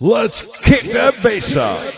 Let's kick that bass up.